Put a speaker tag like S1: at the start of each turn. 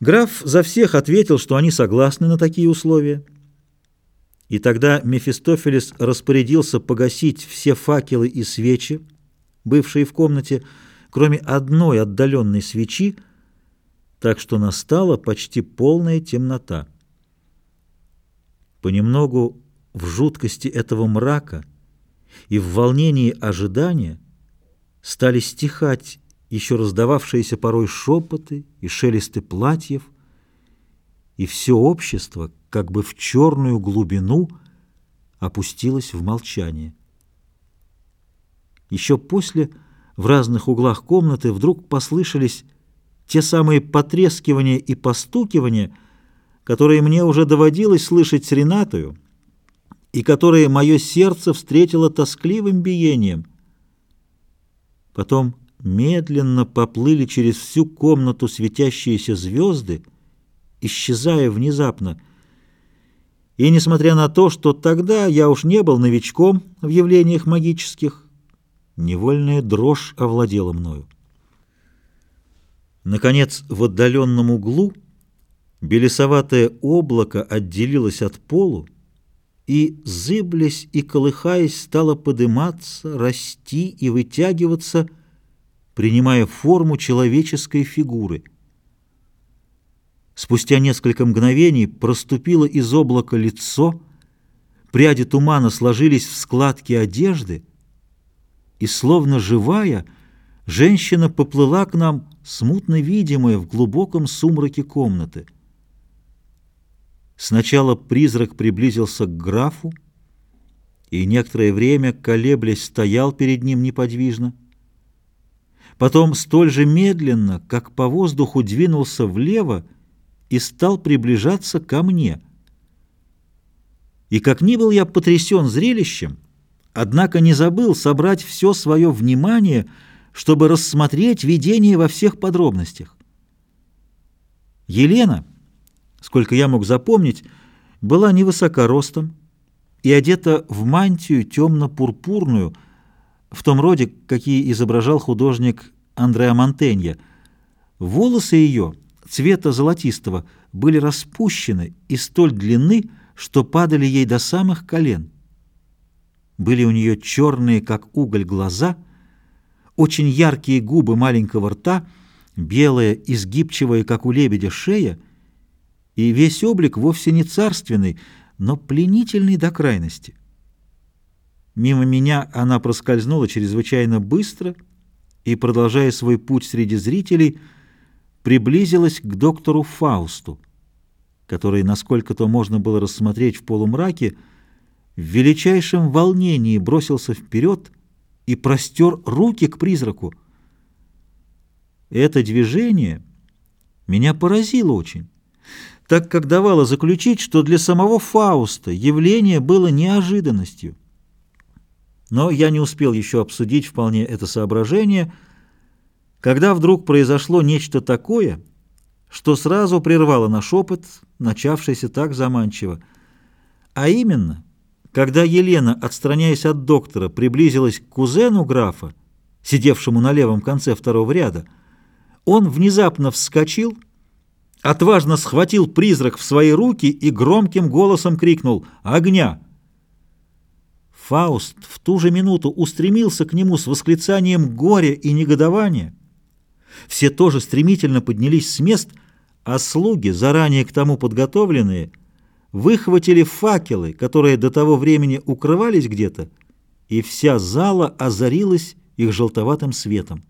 S1: Граф за всех ответил, что они согласны на такие условия. И тогда Мефистофелес распорядился погасить все факелы и свечи, бывшие в комнате, кроме одной отдаленной свечи, так что настала почти полная темнота. Понемногу в жуткости этого мрака и в волнении ожидания стали стихать еще раздававшиеся порой шепоты и шелесты платьев, и все общество, как бы в черную глубину, опустилось в молчание. Еще после в разных углах комнаты вдруг послышались те самые потрескивания и постукивания, которые мне уже доводилось слышать с Ренатою, и которые мое сердце встретило тоскливым биением. Потом медленно поплыли через всю комнату светящиеся звезды, исчезая внезапно. И несмотря на то, что тогда я уж не был новичком в явлениях магических, невольная дрожь овладела мною. Наконец, в отдаленном углу белесоватое облако отделилось от полу, и, зыблясь и колыхаясь, стало подниматься, расти и вытягиваться — принимая форму человеческой фигуры. Спустя несколько мгновений проступило из облака лицо, пряди тумана сложились в складки одежды, и, словно живая, женщина поплыла к нам, смутно видимая в глубоком сумраке комнаты. Сначала призрак приблизился к графу, и некоторое время, колеблясь, стоял перед ним неподвижно. Потом столь же медленно, как по воздуху, двинулся влево и стал приближаться ко мне. И как ни был я потрясен зрелищем, однако не забыл собрать все свое внимание, чтобы рассмотреть видение во всех подробностях. Елена, сколько я мог запомнить, была невысока ростом и одета в мантию темно-пурпурную, в том роде, какие изображал художник Андреа Монтенья. Волосы ее, цвета золотистого, были распущены и столь длинны, что падали ей до самых колен. Были у нее черные, как уголь, глаза, очень яркие губы маленького рта, белая, изгибчивая, как у лебедя, шея, и весь облик вовсе не царственный, но пленительный до крайности. Мимо меня она проскользнула чрезвычайно быстро и, продолжая свой путь среди зрителей, приблизилась к доктору Фаусту, который, насколько то можно было рассмотреть в полумраке, в величайшем волнении бросился вперед и простер руки к призраку. Это движение меня поразило очень, так как давало заключить, что для самого Фауста явление было неожиданностью. Но я не успел еще обсудить вполне это соображение, когда вдруг произошло нечто такое, что сразу прервало наш опыт, начавшийся так заманчиво. А именно, когда Елена, отстраняясь от доктора, приблизилась к кузену графа, сидевшему на левом конце второго ряда, он внезапно вскочил, отважно схватил призрак в свои руки и громким голосом крикнул «Огня!» Фауст в ту же минуту устремился к нему с восклицанием горя и негодования. Все тоже стремительно поднялись с мест, а слуги, заранее к тому подготовленные, выхватили факелы, которые до того времени укрывались где-то, и вся зала озарилась их желтоватым светом.